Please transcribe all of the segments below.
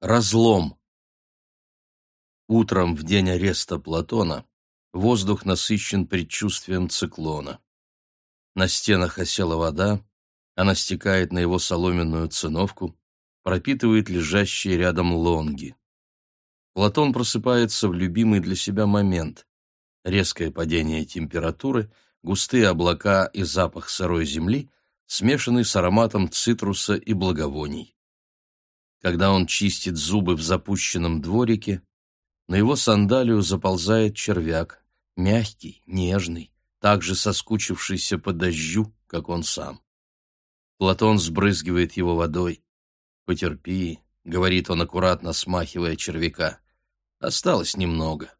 Разлом. Утром в день ареста Платона воздух насыщен предчувствием циклона. На стенах осела вода, она стекает на его соломенную циновку, пропитывает лежащие рядом лонги. Платон просыпается в любимый для себя момент. Резкое падение температуры, густые облака и запах сырой земли, смешанный с ароматом цитруса и благовоний. Когда он чистит зубы в запущенном дворике, на его сандалию заползает червяк, мягкий, нежный, также соскучившийся по дождю, как он сам. Платон сбрызгивает его водой. «Потерпи», — говорит он, аккуратно смахивая червяка. «Осталось немного».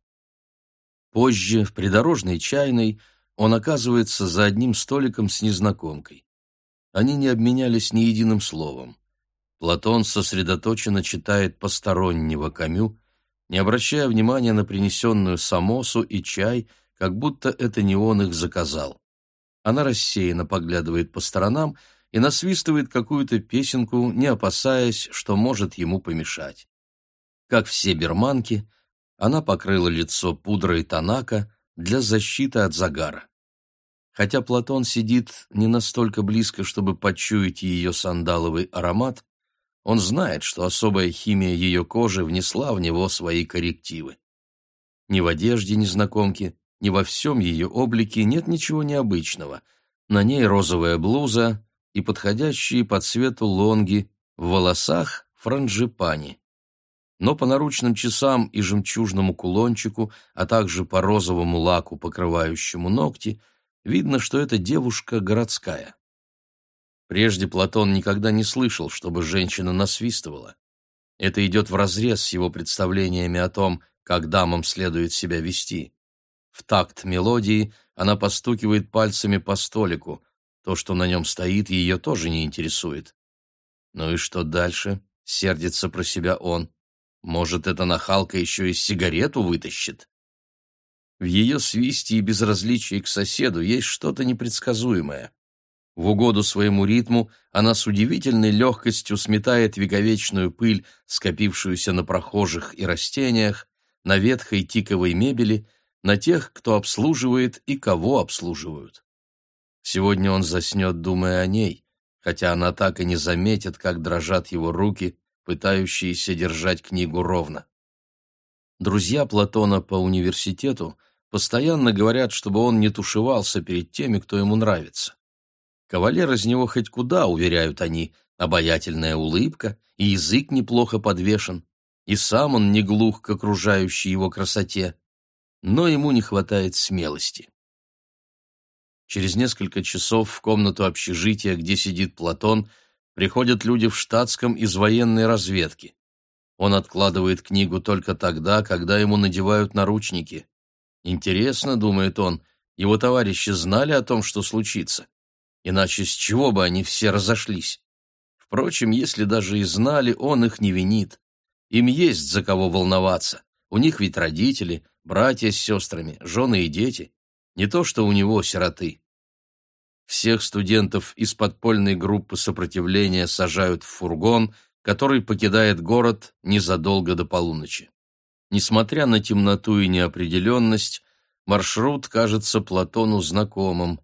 Позже, в придорожной чайной, он оказывается за одним столиком с незнакомкой. Они не обменялись ни единым словом. Платон сосредоточенно читает постороннего Камю, не обращая внимания на принесенную самосу и чай, как будто это не он их заказал. Она рассеянно поглядывает по сторонам и насвистывает какую-то песенку, не опасаясь, что может ему помешать. Как все берманки, она покрыла лицо пудрой танака для защиты от загара. Хотя Платон сидит не настолько близко, чтобы почуять ее сандаловый аромат, он знает, что особая химия ее кожи внесла в него свои коррективы. Ни в одежде незнакомки, ни во всем ее облике нет ничего необычного. На ней розовая блуза и подходящие по цвету лонги, в волосах франжипани. Но по наручным часам и жемчужному кулончику, а также по розовому лаку, покрывающему ногти, видно, что эта девушка городская. Прежде Платон никогда не слышал, чтобы женщина насвистывала. Это идет вразрез с его представлениями о том, как дамам следует себя вести. В такт мелодии она постукивает пальцами по столику. То, что на нем стоит, ее тоже не интересует. Ну и что дальше? Сердится про себя он. Может, эта нахалка еще и сигарету вытащит? В ее свисте и безразличии к соседу есть что-то непредсказуемое. В угоду своему ритму она с удивительной легкостью сметает вековечную пыль, скопившуюся на прохожих и растениях, на ветхой тиковой мебели, на тех, кто обслуживает и кого обслуживают. Сегодня он заснет, думая о ней, хотя она так и не заметит, как дрожат его руки, пытающиеся держать книгу ровно. Друзья Платона по университету постоянно говорят, чтобы он не тушевался перед теми, кто ему нравится. Кавалер из него хоть куда, уверяют они, обаятельная улыбка, и язык неплохо подвешен, и сам он не глух к окружающей его красоте, но ему не хватает смелости. Через несколько часов в комнату общежития, где сидит Платон, приходят люди в штатском из военной разведки. Он откладывает книгу только тогда, когда ему надевают наручники. Интересно, думает он, его товарищи знали о том, что случится. Иначе с чего бы они все разошлись? Впрочем, если даже и знали, он их не винит. Им есть за кого волноваться. У них ведь родители, братья с сестрами, жены и дети. Не то, что у него сироты. Всех студентов из подпольной группы сопротивления сажают в фургон, который покидает город незадолго до полуночи. Несмотря на темноту и неопределенность, маршрут кажется Платону знакомым.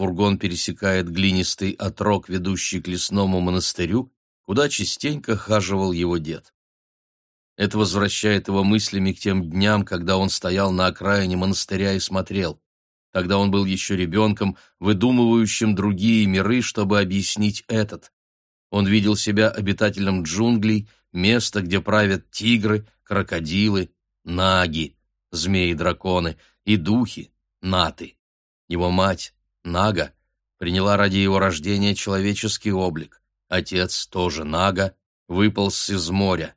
Фургон пересекает глинистый отрог, ведущий к лесному монастырю, куда частенько хаживал его дед. Это возвращает его мыслями к тем дням, когда он стоял на окраине монастыря и смотрел. Тогда он был еще ребенком, выдумывающим другие миры, чтобы объяснить этот. Он видел себя обитателем джунглей, места, где правят тигры, крокодилы, наги, змеи-драконы и духи, наты. Его мать, Нага приняла ради его рождения человеческий облик. Отец, тоже Нага, выполз из моря.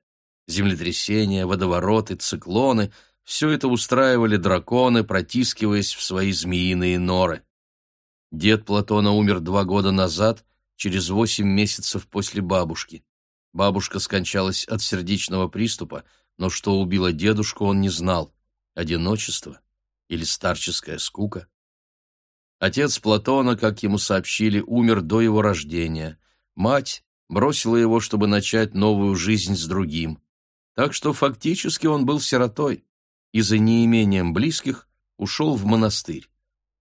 Землетрясения, водовороты, циклоны — все это устраивали драконы, протискиваясь в свои змеиные норы. Дед Платона умер два года назад, через восемь месяцев после бабушки. Бабушка скончалась от сердечного приступа, но что убило дедушку, он не знал. Одиночество или старческая скука? Отец Платона, как ему сообщили, умер до его рождения. Мать бросила его, чтобы начать новую жизнь с другим. так что фактически он был сиротой и за неимением близких ушел в монастырь.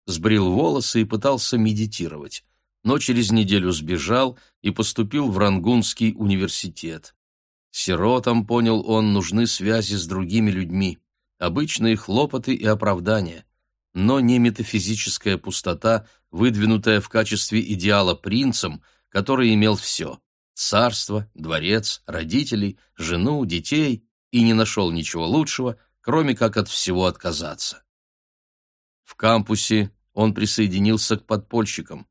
Сбрил волосы и пытался медитировать, но через неделю сбежал и поступил в Рангунский университет. Сиротам, понял он, нужны связи с другими людьми, обычные хлопоты и оправдания, но не метафизическая пустота, выдвинутая в качестве идеала принцем, который имел все — царство, дворец, родителей, жену, детей — и не нашел ничего лучшего, кроме как от всего отказаться. В кампусе он присоединился к подпольщикам.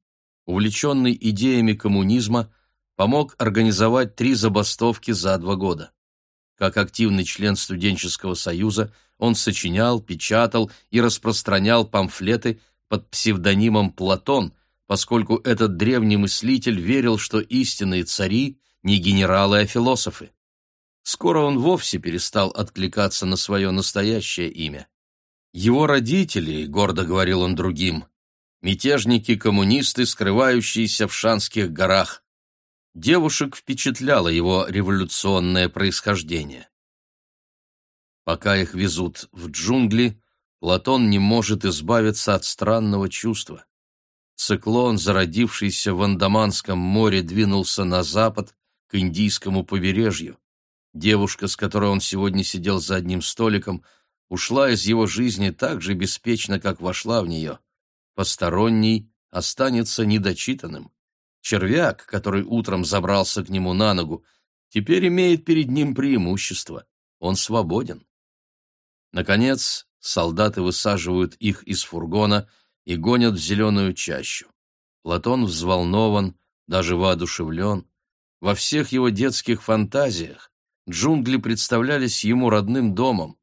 Увлеченный идеями коммунизма, помог организовать три забастовки за два года. Как активный член студенческого союза он сочинял, печатал и распространял памфлеты под псевдонимом Платон, поскольку этот древний мыслитель верил, что истинные цари не генералы, а философы. Скоро он вовсе перестал откликаться на свое настоящее имя. Его родители, гордо говорил он другим, мятежники-коммунисты, скрывающиеся в Шанских горах. Девушек впечатляло его революционное происхождение. Пока их везут в джунгли, Платон не может избавиться от странного чувства. Циклон, зародившийся в Андаманском море, двинулся на запад, к Индийскому побережью. Девушка, с которой он сегодня сидел за одним столиком, ушла из его жизни так же беспечно, как вошла в нее. Посторонний останется недочитанным. Червяк, который утром забрался к нему на ногу, теперь имеет перед ним преимущество. Он свободен. Наконец, солдаты высаживают их из фургона и гонят в зеленую чащу. Платон взволнован, даже воодушевлен. Во всех его детских фантазиях джунгли представлялись ему родным домом.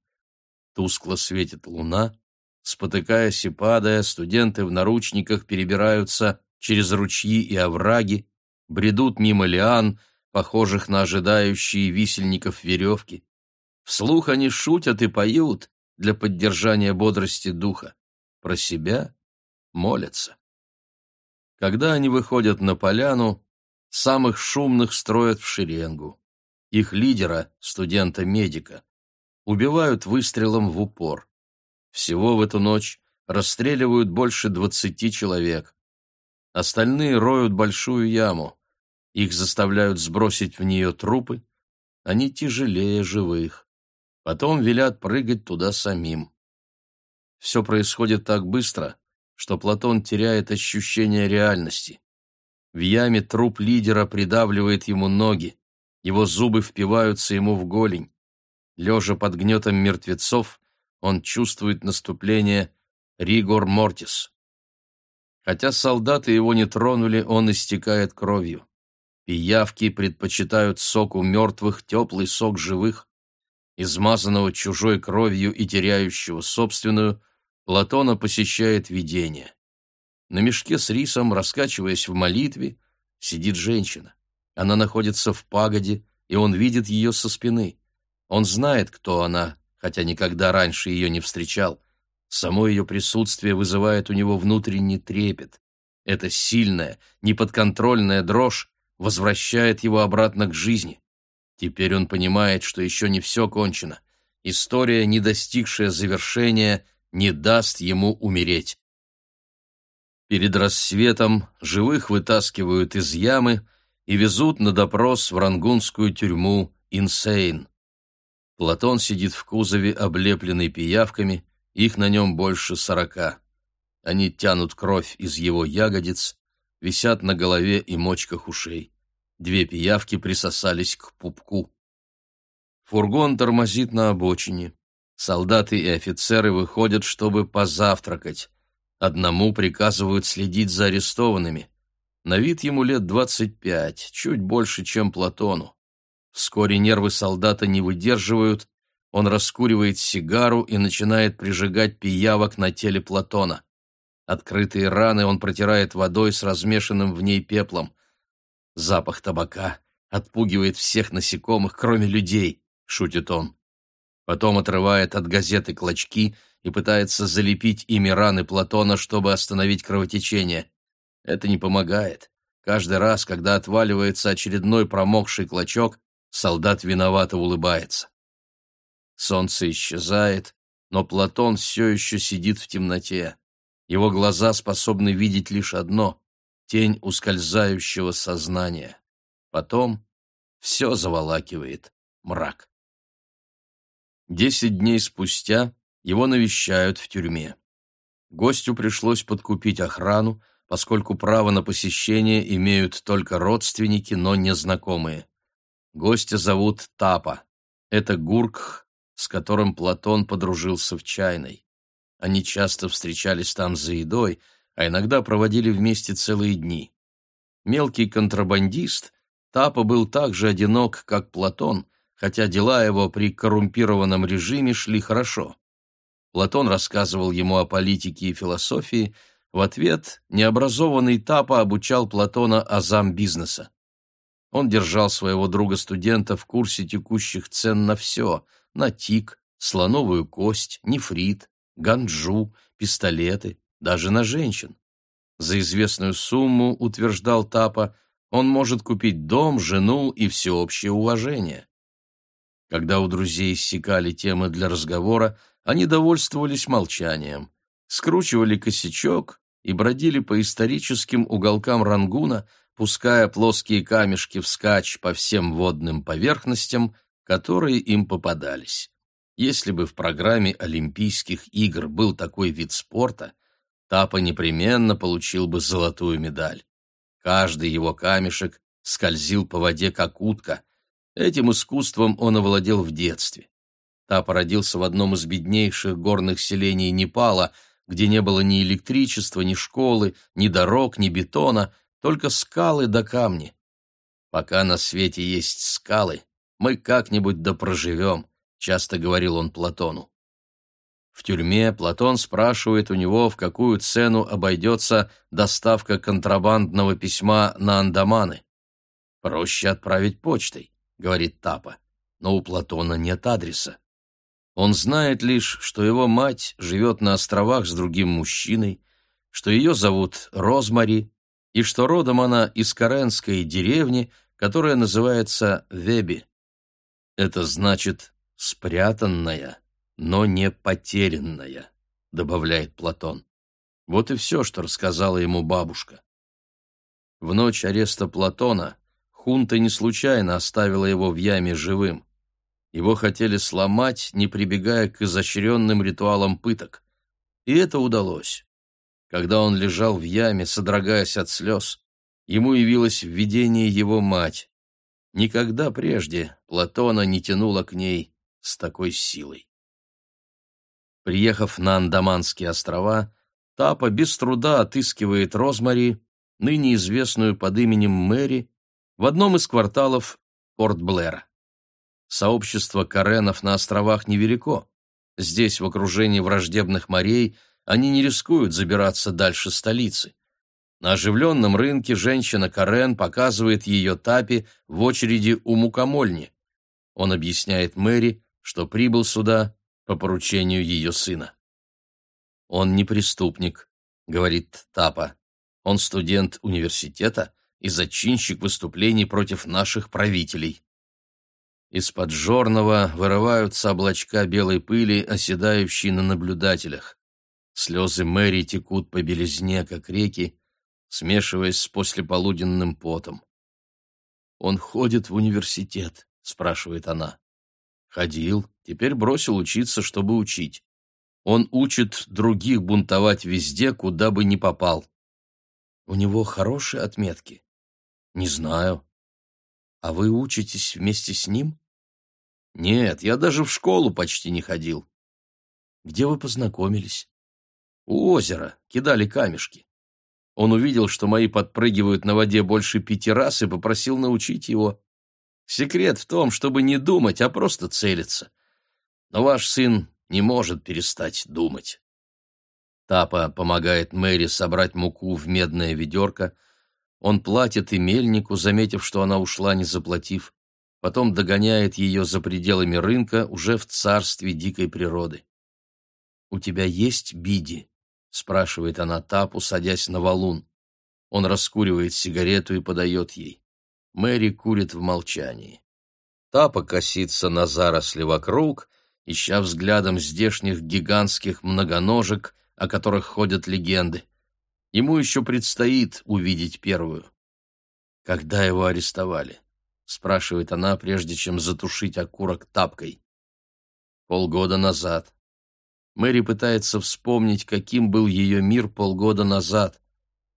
Тускло светит луна, спотыкаясь и падая, студенты в наручниках перебираются через ручьи и овраги, бредут мимо лиан, похожих на ожидающие висельников веревки. Вслух они шутят и поют для поддержания бодрости духа. Про себя молятся. Когда они выходят на поляну, самых шумных строят в шеренгу. Их лидера, студента-медика, убивают выстрелом в упор. Всего в эту ночь расстреливают больше двадцати человек. Остальные роют большую яму. Их заставляют сбросить в нее трупы. Они тяжелее живых. Потом велят прыгать туда самим. Все происходит так быстро, что Платон теряет ощущение реальности. В яме труп лидера придавливает ему ноги, его зубы впиваются ему в голень. Лежа под гнетом мертвецов, он чувствует наступление ригор мортис. Хотя солдаты его не тронули, он истекает кровью. Пиявки предпочитают соку мертвых теплый сок живых. Измазанного чужой кровью и теряющего собственную, Платона посещает видение. На мешке с рисом, раскачиваясь в молитве, сидит женщина. Она находится в пагоде, и он видит ее со спины. Он знает, кто она, хотя никогда раньше ее не встречал. Само ее присутствие вызывает у него внутренний трепет. Эта сильная, неподконтрольная дрожь возвращает его обратно к жизни. Теперь он понимает, что еще не все кончено. История, не достигшая завершения, не даст ему умереть. Перед рассветом живых вытаскивают из ямы и везут на допрос в рангунскую тюрьму Инсейн. Платон сидит в кузове, облепленный пиявками, их на нем больше сорока. Они тянут кровь из его ягодиц, висят на голове и мочках ушей. Две пиявки присосались к пупку. Фургон тормозит на обочине. Солдаты и офицеры выходят, чтобы позавтракать. Одному приказывают следить за арестованными. На вид ему лет двадцать пять, чуть больше, чем Платону. Вскоре нервы солдата не выдерживают, он раскуривает сигару и начинает прижигать пиявок на теле Платона. Открытые раны он протирает водой с размешанным в ней пеплом. Запах табака отпугивает всех насекомых, кроме людей, шутит он. Потом отрывает от газеты клочки и пытается залепить ими раны Платона, чтобы остановить кровотечение. Это не помогает. Каждый раз, когда отваливается очередной промокший клочок, солдат виновато улыбается. солнце исчезает, но Платон все еще сидит в темноте. Его глаза способны видеть лишь одно — тень ускользающего сознания. Потом все заволакивает мрак. Десять дней спустя его навещают в тюрьме. Гостю пришлось подкупить охрану, поскольку право на посещение имеют только родственники, но не знакомые. Гостя зовут Тапа. Это Гуркх, с которым Платон подружился в чайной. Они часто встречались там за едой, а иногда проводили вместе целые дни. Мелкий контрабандист, Тапа был так же одинок, как Платон, хотя дела его при коррумпированном режиме шли хорошо. Платон рассказывал ему о политике и философии, в ответ необразованный Тапа обучал Платона азам бизнеса. Он держал своего друга-студента в курсе текущих цен на все – на тик, слоновую кость, нефрит, ганджу, пистолеты, даже на женщин. За известную сумму, утверждал Тапа, он может купить дом, жену и всеобщее уважение. Когда у друзей иссякали темы для разговора, они довольствовались молчанием, скручивали косячок и бродили по историческим уголкам Рангуна, пуская плоские камешки вскачь по всем водным поверхностям, которые им попадались. Если бы в программе Олимпийских игр был такой вид спорта, Тапа непременно получил бы золотую медаль. Каждый его камешек скользил по воде, как утка. Этим искусством он овладел в детстве. Тапа родился в одном из беднейших горных селений Непала, где не было ни электричества, ни школы, ни дорог, ни бетона, только скалы да камни. Пока на свете есть скалы, мы как-нибудь да проживем, часто говорил он Платону. В тюрьме Платон спрашивает у него, в какую цену обойдется доставка контрабандного письма на Андаманы. «Проще отправить почтой», — говорит Тапа, но у Платона нет адреса. Он знает лишь, что его мать живет на островах с другим мужчиной, что ее зовут Розмари, и что родом она из Каренской деревни, которая называется Веби. Это значит «спрятанная», но не потерянная, добавляет Платон. Вот и все, что рассказала ему бабушка. В ночь ареста Платона хунта не случайно оставила его в яме живым. Его хотели сломать, не прибегая к изощренным ритуалам пыток. И это удалось. Когда он лежал в яме, содрогаясь от слез, ему явилось видение его мать. Никогда прежде Платона не тянуло к ней с такой силой. Приехав на Андаманские острова, Тапа без труда отыскивает Розмари, ныне известную под именем Мэри, в одном из кварталов Порт-Блэра. Сообщество каренов на островах невелико. Здесь, в окружении враждебных морей, они не рискуют забираться дальше столицы. На оживленном рынке женщина Карен показывает ее Тапи в очереди у мукомольни. Он объясняет Мэри, что прибыл сюда по поручению ее сына. «Он не преступник», — говорит Тапа. «Он студент университета и зачинщик выступлений против наших правителей». Из-под жорного вырываются облачка белой пыли, оседающие на наблюдателях. Слезы Мэри текут по белизне, как реки, смешиваясь с послеполуденным потом. «Он ходит в университет?» — спрашивает она. «Ходил, теперь бросил учиться, чтобы учить. Он учит других бунтовать везде, куда бы ни попал. У него хорошие отметки?» «Не знаю». «А вы учитесь вместе с ним?» «Нет, я даже в школу почти не ходил». «Где вы познакомились?» «У озера, кидали камешки. Он увидел, что мои подпрыгивают на воде больше пяти раз и попросил научить его. Секрет в том, чтобы не думать, а просто целиться. Но ваш сын не может перестать думать. Тапа помогает Мэри собрать муку в медное ведерко. Он платит и мельнику, заметив, что она ушла, не заплатив. Потом догоняет ее за пределами рынка, уже в царстве дикой природы. «У тебя есть биди?» — спрашивает она Тапу, садясь на валун. Он раскуривает сигарету и подает ей. Мэри курит в молчании. Тапа косится на заросли вокруг ища взглядом здешних гигантских многоножек, о которых ходят легенды. Ему еще предстоит увидеть первую. «Когда его арестовали?» — спрашивает она, прежде чем затушить окурок тапкой. «Полгода назад». Мэри пытается вспомнить, каким был ее мир полгода назад.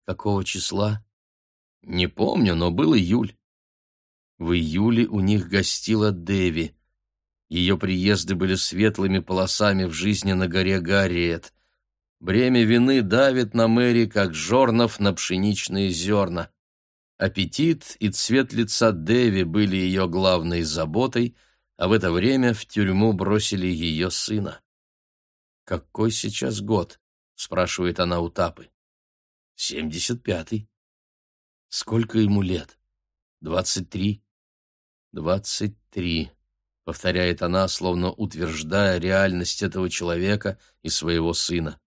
Какого числа? Не помню, но был июль. В июле у них гостила Деви. Ее приезды были светлыми полосами в жизни на горе Гарриет. Бремя вины давит на Мэри, как жорнов на пшеничные зерна. Аппетит и цвет лица Деви были ее главной заботой, а в это время в тюрьму бросили ее сына. «Какой сейчас год?» — спрашивает она у Тапы. «Семьдесят пятый». «Сколько ему лет?» «Двадцать три». «Двадцать три», — повторяет она, словно утверждая реальность этого человека и своего сына.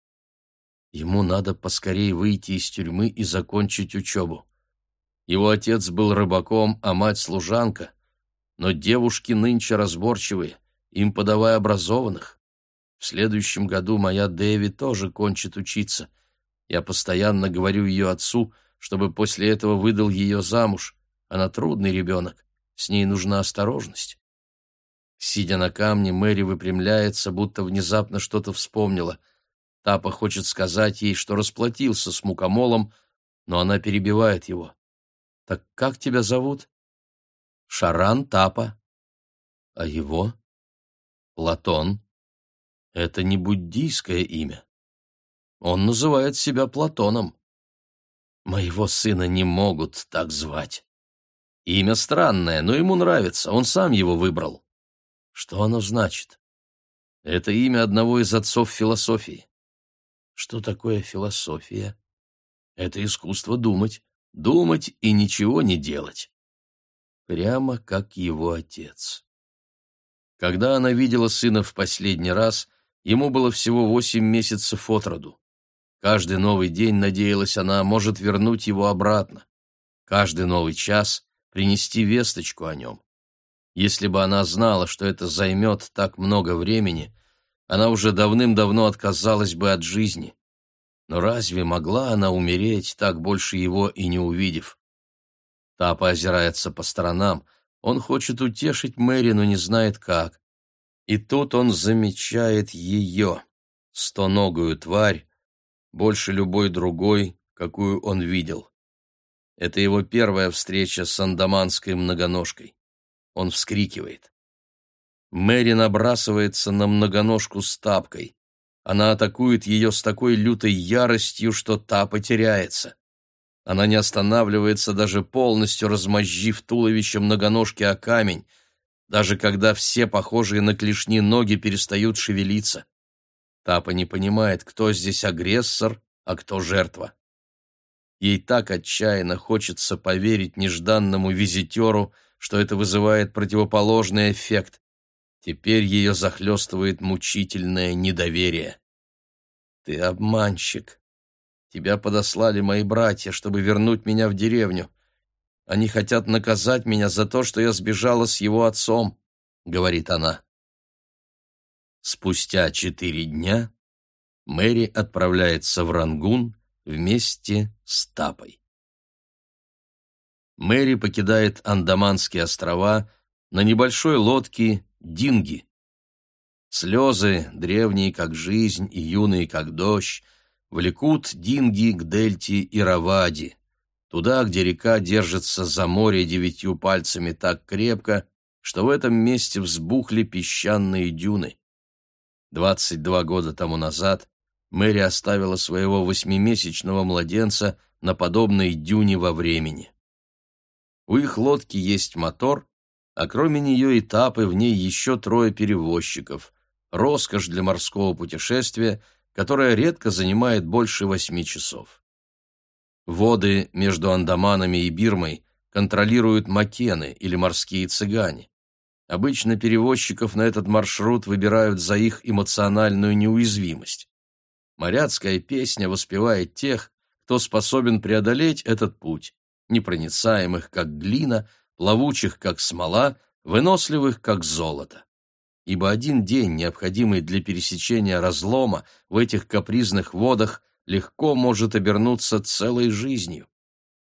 Ему надо поскорее выйти из тюрьмы и закончить учебу. Его отец был рыбаком, а мать — служанка. Но девушки нынче разборчивые, им подавай образованных. В следующем году моя Дэви тоже кончит учиться. Я постоянно говорю ее отцу, чтобы после этого выдал ее замуж. Она трудный ребенок. С ней нужна осторожность. Сидя на камне, Мэри выпрямляется, будто внезапно что-то вспомнила. Тапа хочет сказать ей, что расплатился с мукомолом, но она перебивает его. «Так как тебя зовут?» «Шаран Тапа». «А его?» «Платон». «Это не буддийское имя. Он называет себя Платоном». «Моего сына не могут так звать». Имя странное, но ему нравится, он сам его выбрал. Что оно значит? Это имя одного из отцов философии. Что такое философия? Это искусство думать, думать и ничего не делать. Прямо как его отец. Когда она видела сына в последний раз, ему было всего восемь месяцев от роду. Каждый новый день, надеялась она, может вернуть его обратно. Каждый новый час принести весточку о нем. Если бы она знала, что это займет так много времени, она уже давным-давно отказалась бы от жизни. Но разве могла она умереть, так больше его и не увидев? Тапа озирается по сторонам. Он хочет утешить Мэри, но не знает как. И тут он замечает ее, стоногую тварь, больше любой другой, какую он видел. Это его первая встреча с андаманской многоножкой. Он вскрикивает. Мэри набрасывается на многоножку с тапкой. Она атакует ее с такой лютой яростью, что та потеряется. Она не останавливается, даже полностью размозжив туловище многоножки о камень, даже когда все похожие на клешни ноги перестают шевелиться. Тапа не понимает, кто здесь агрессор, а кто жертва. Ей так отчаянно хочется поверить нежданному визитеру, что это вызывает противоположный эффект. Теперь ее захлестывает мучительное недоверие. «Ты обманщик. Тебя подослали мои братья, чтобы вернуть меня в деревню. Они хотят наказать меня за то, что я сбежала с его отцом», — говорит она. Спустя четыре дня Мэри отправляется в Рангун, вместе с Тапой. Мэри покидает Андаманские острова на небольшой лодке «Динги». Слезы, древние как жизнь и юные как дождь, влекут Динги к дельте Иравади, туда, где река держится за море девятью пальцами так крепко, что в этом месте взбухли песчаные дюны. Двадцать два года тому назад Мэри оставила своего восьмимесячного младенца на подобной дюне во времени. У их лодки есть мотор, а кроме нее этапы в ней еще трое перевозчиков. Роскошь для морского путешествия, которое редко занимает больше восьми часов. Воды между Андаманами и Бирмой контролируют макены или морские цыгане. Обычно перевозчиков на этот маршрут выбирают за их эмоциональную неуязвимость. Моряцкая песня воспевает тех, кто способен преодолеть этот путь, непроницаемых, как глина, плавучих, как смола, выносливых, как золото. ибо один день, необходимый для пересечения разлома в этих капризных водах, легко может обернуться целой жизнью.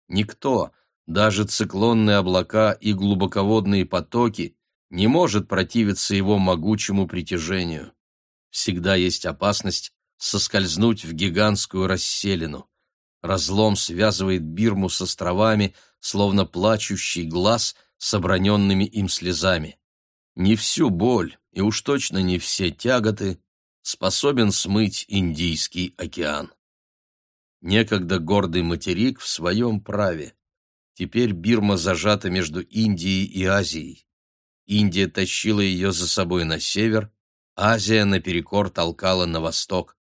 Никто, даже циклонные облака и глубоководные потоки, не может противиться его могучему притяжению. Всегда есть опасность соскользнуть в гигантскую расселину. Разлом связывает Бирму с островами, словно плачущий глаз с оброненными им слезами. Не всю боль, и уж точно не все тяготы, способен смыть Индийский океан. Некогда гордый материк в своем праве. Теперь Бирма зажата между Индией и Азией. Индия тащила ее за собой на север, Азия наперекор толкала на восток.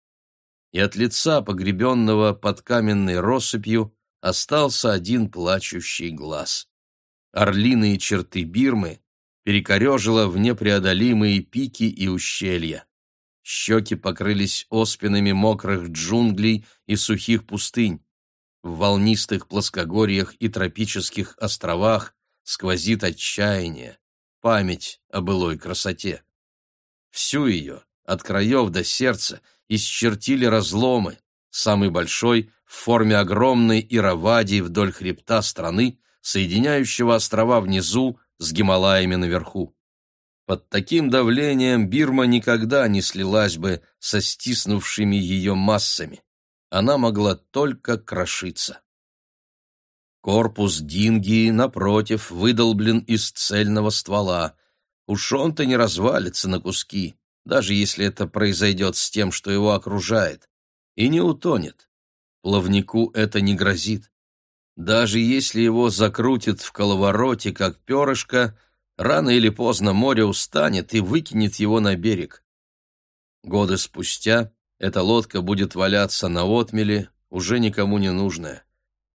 И от лица, погребенного под каменной россыпью, остался один плачущий глаз. Орлиные черты Бирмы перекорежило в непреодолимые пики и ущелья. Щеки покрылись оспинами мокрых джунглей и сухих пустынь. В волнистых плоскогорьях и тропических островах сквозит отчаяние, память о былой красоте. Всю ее, от краев до сердца, исчертили разломы, самый большой в форме огромной Иравадии вдоль хребта страны, соединяющего острова внизу с Гималаями наверху. Под таким давлением Бирма никогда не слилась бы со стиснувшими ее массами. Она могла только крошиться. Корпус Динги, напротив, выдолблен из цельного ствола. Уж он-то не развалится на куски, даже если это произойдет с тем, что его окружает, и не утонет. Плавнику это не грозит. Даже если его закрутит в коловороте, как перышко, рано или поздно море устанет и выкинет его на берег. Годы спустя эта лодка будет валяться на отмеле, уже никому не нужная.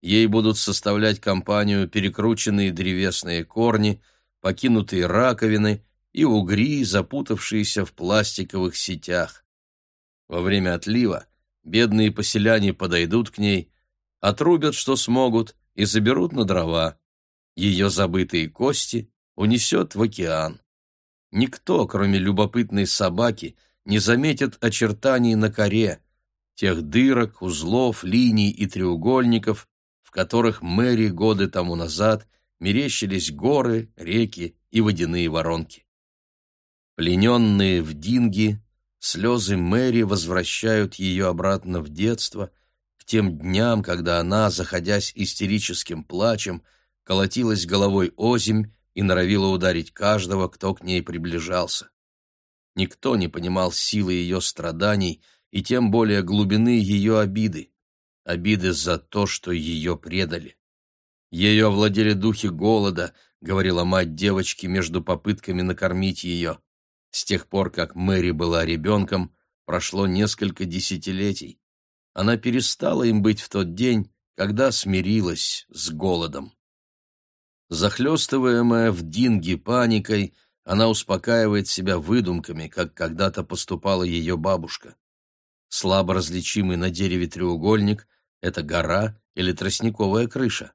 Ей будут составлять компанию перекрученные древесные корни, покинутые раковины и угри, запутавшиеся в пластиковых сетях. Во время отлива бедные поселяне подойдут к ней, отрубят, что смогут, и заберут на дрова. Ее забытые кости унесет в океан. Никто, кроме любопытной собаки, не заметит очертаний на коре, тех дырок, узлов, линий и треугольников, в которых Мэри годы тому назад мерещились горы, реки и водяные воронки. Плененные в динги, слезы Мэри возвращают ее обратно в детство — тем дням, когда она, заходясь истерическим плачем, колотилась головой озимь и норовила ударить каждого, кто к ней приближался. Никто не понимал силы ее страданий и тем более глубины ее обиды, обиды за то, что ее предали. Ее овладели духи голода, говорила мать девочки между попытками накормить ее. С тех пор, как Мэри была ребенком, прошло несколько десятилетий она перестала им быть в тот день, когда смирилась с голодом. Захлестываемая в динге паникой, она успокаивает себя выдумками, как когда-то поступала ее бабушка. Слабо различимый на дереве треугольник — это гора или тростниковая крыша.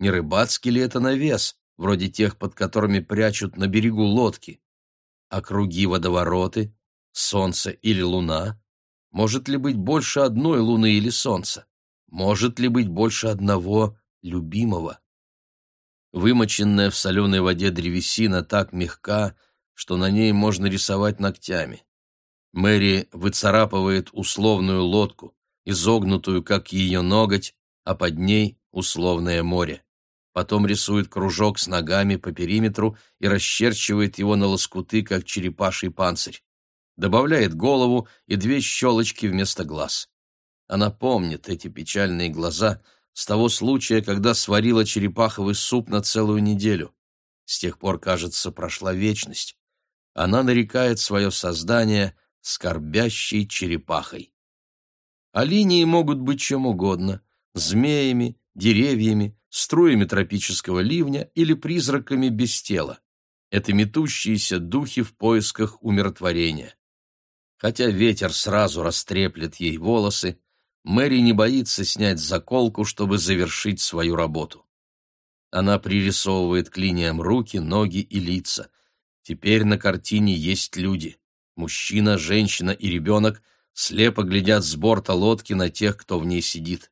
Не рыбацкий ли это навес, вроде тех, под которыми прячут на берегу лодки? А круги водовороты, солнце или луна может ли быть больше одной луны или солнца? Может ли быть больше одного любимого? Вымоченная в соленой воде древесина так мягка, что на ней можно рисовать ногтями. Мэри выцарапывает условную лодку, изогнутую, как ее ноготь, а под ней условное море. Потом рисует кружок с ногами по периметру и расчерчивает его на лоскуты, как черепаший панцирь добавляет голову и две щелочки вместо глаз. Она помнит эти печальные глаза с того случая, когда сварила черепаховый суп на целую неделю. С тех пор, кажется, прошла вечность. Она нарекает свое создание скорбящей черепахой. А линии могут быть чем угодно — змеями, деревьями, струями тропического ливня или призраками без тела. Это метущиеся духи в поисках умиротворения. Хотя ветер сразу растреплет ей волосы, Мэри не боится снять заколку, чтобы завершить свою работу. Она пририсовывает к линиям руки, ноги и лица. Теперь на картине есть люди. Мужчина, женщина и ребенок слепо глядят с борта лодки на тех, кто в ней сидит.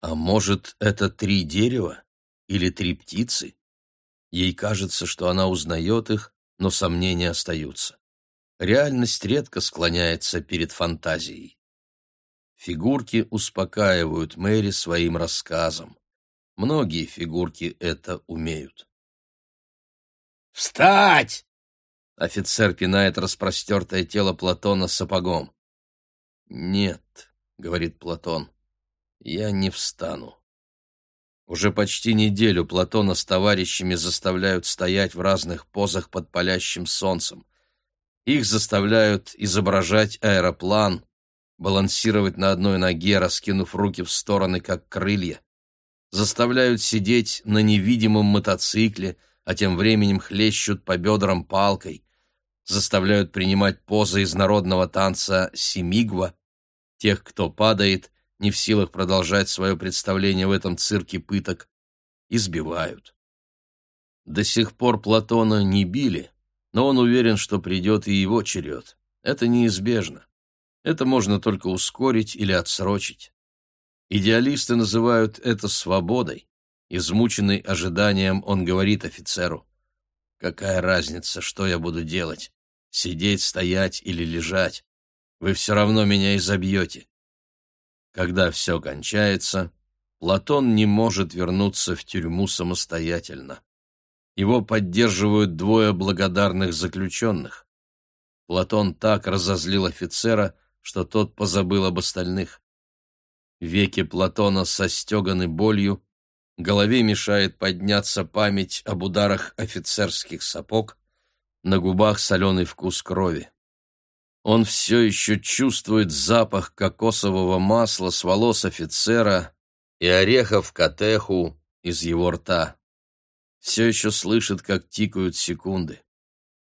А может, это три дерева или три птицы? Ей кажется, что она узнает их, но сомнения остаются. Реальность редко склоняется перед фантазией. Фигурки успокаивают Мэри своим рассказом. Многие фигурки это умеют. «Встать!» Офицер пинает распростертое тело Платона сапогом. «Нет», — говорит Платон, — «я не встану». Уже почти неделю Платона с товарищами заставляют стоять в разных позах под палящим солнцем. Их заставляют изображать аэроплан, балансировать на одной ноге, раскинув руки в стороны, как крылья. Заставляют сидеть на невидимом мотоцикле, а тем временем хлещут по бедрам палкой. Заставляют принимать позы из народного танца «Семигва». Тех, кто падает, не в силах продолжать свое представление в этом цирке пыток, избивают. До сих пор Платона не били, но он уверен, что придет и его черед. Это неизбежно. Это можно только ускорить или отсрочить. Идеалисты называют это свободой. Измученный ожиданием, он говорит офицеру, «Какая разница, что я буду делать? Сидеть, стоять или лежать? Вы все равно меня изобьете». Когда все кончается, Платон не может вернуться в тюрьму самостоятельно. Его поддерживают двое благодарных заключенных. Платон так разозлил офицера, что тот позабыл об остальных. Веки Платона состеганы болью, голове мешает подняться память об ударах офицерских сапог, на губах соленый вкус крови. Он все еще чувствует запах кокосового масла с волос офицера и орехов катеху из его рта все еще слышит, как тикают секунды.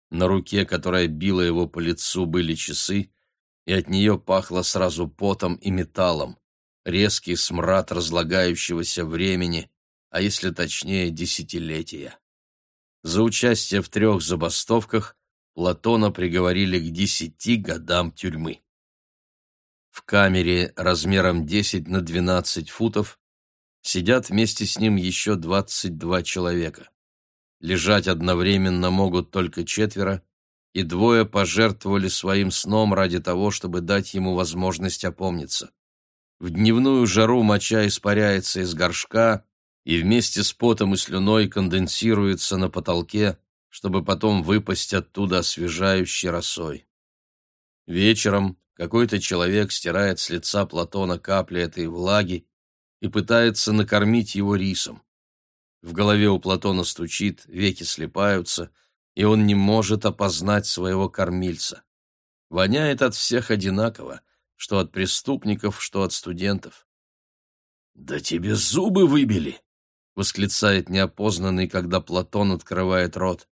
На руке, которая била его по лицу, были часы, и от нее пахло сразу потом и металлом, резкий смрад разлагающегося времени, а если точнее, десятилетия. За участие в трех забастовках Платона приговорили к десяти годам тюрьмы. В камере размером 10 на 12 футов Сидят вместе с ним еще двадцать два человека. Лежать одновременно могут только четверо, и двое пожертвовали своим сном ради того, чтобы дать ему возможность опомниться. В дневную жару моча испаряется из горшка и вместе с потом и слюной конденсируется на потолке, чтобы потом выпасть оттуда освежающей росой. Вечером какой-то человек стирает с лица Платона капли этой влаги и пытается накормить его рисом. В голове у Платона стучит, веки слепаются, и он не может опознать своего кормильца. Воняет от всех одинаково, что от преступников, что от студентов. «Да тебе зубы выбили!» — восклицает неопознанный, когда Платон открывает рот.